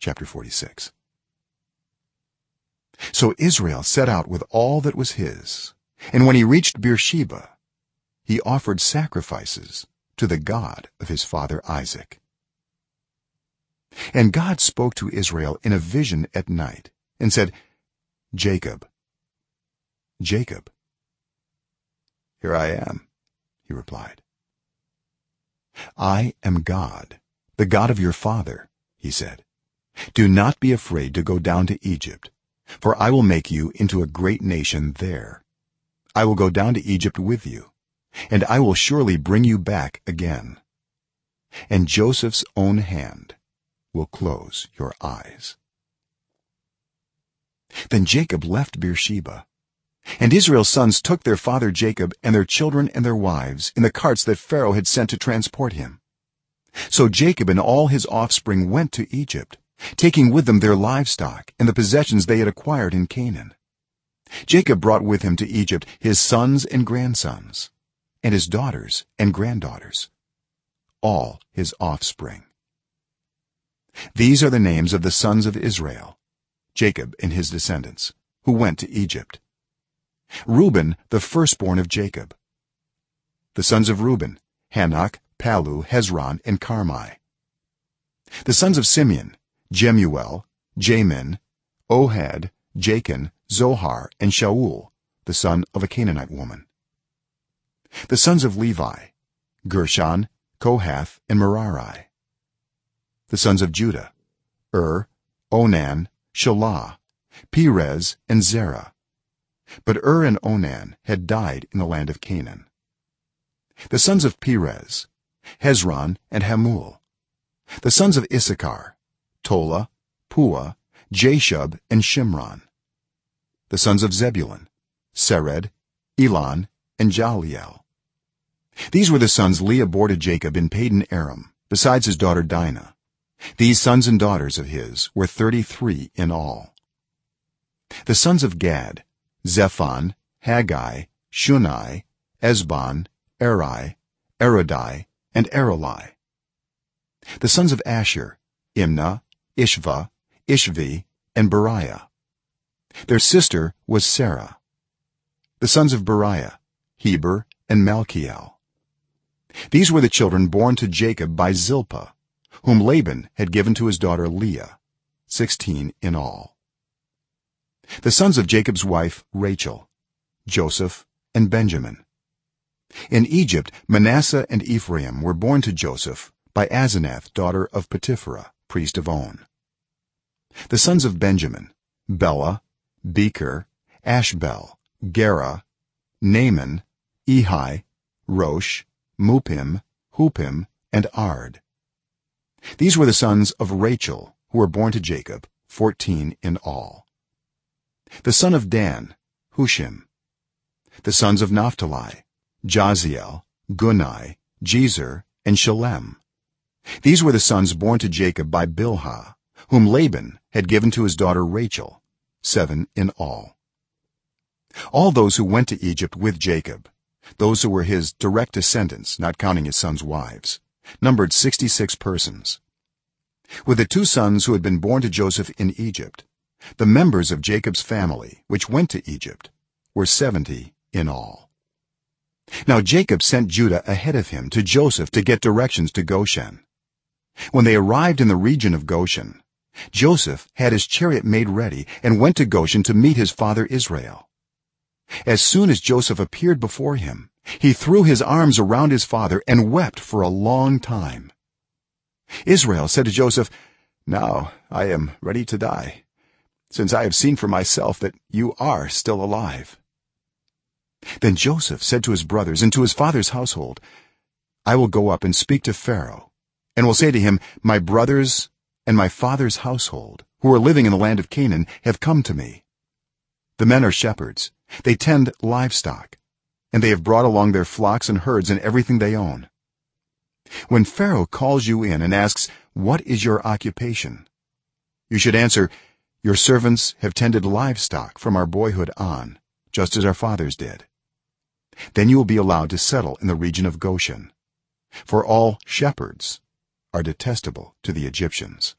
chapter 46 so israel set out with all that was his and when he reached beersheba he offered sacrifices to the god of his father isaac. And god spoke to israel in a vision at night and said jacob jacob here i am he replied. I am god the god of your father he said do not be afraid to go down to egypt for i will make you into a great nation there. I will go down to egypt with you and i will surely bring you back again. And joseph's own hand will close your eyes. Then jacob left beersheba and israel's sons took their father jacob and their children and their wives in the carts that pharaoh had sent to transport him. So jacob and all his offspring went to egypt taking with them their livestock and the possessions they had acquired in canaan. Jacob brought with him to egypt his sons and grandsons and his daughters and granddaughters all his offspring. These are the names of the sons of israel jacob and his descendants who went to egypt. Reuben the firstborn of jacob. The sons of reuben hanoch palu hezron and carmi. The sons of simeon jemuel jamin ohad jachin zohar and shaul the son of a canaanite woman. The sons of levi gershon kohath and merari. The sons of judah er onan shelah perez and zerah. But er and onan had died in the land of canaan. The sons of perez hezron and hamul. The sons of issachar tola puah jashub and shimron. The sons of zebulun sered elon and jahleel these were the sons leah bore to jacob in paddan aram besides his daughter dinah. These sons and daughters of his were 33 in all. The sons of gad zephon haggi shunai ezbon eri arodi and areli the sons of asher imnah ishvah ishvi and beriah. Their sister was sarah. The sons of beriah heber and malkiel. These were the children born to jacob by zilpah whom laban had given to his daughter leah 16 in all. The sons of jacob's wife rachel joseph and benjamin. In egypt manasseh and ephraim were born to joseph by asenath daughter of potiphera priest of on. The sons of benjamin bela beker ashbel gera naaman ehi rosh muppim huppim and ard. These were the sons of rachel who were born to jacob 14 in all. The son of dan hushim. The sons of naphtali jahziel guni jezer and shallem these were the sons born to jacob by bilhah whom laban had given to his daughter rachel 7 in all. All those who went to egypt with jacob those who were his direct descendants not counting his sons wives numbered 66 persons. With the two sons who had been born to joseph in egypt the members of jacob's family which went to egypt were 70 in all. Now jacob sent judah ahead of him to joseph to get directions to goshen when they arrived in the region of goshen joseph had his chariot made ready and went to goshen to meet his father israel. As soon as joseph appeared before him he threw his arms around his father and wept for a long time. Israel said to joseph now i am ready to die since i have seen for myself that you are still alive. Then joseph said to his brothers and to his father's household i will go up and speak to pharaoh and will say to him my brothers and my father's household who are living in the land of canaan have come to me. The men are shepherds. They tend livestock and they have brought along their flocks and herds and everything they own. When pharaoh calls you in and asks what is your occupation you should answer your servants have tended livestock from our boyhood on just as our fathers did then you will be allowed to settle in the region of goshen. For all shepherds are detestable to the egyptians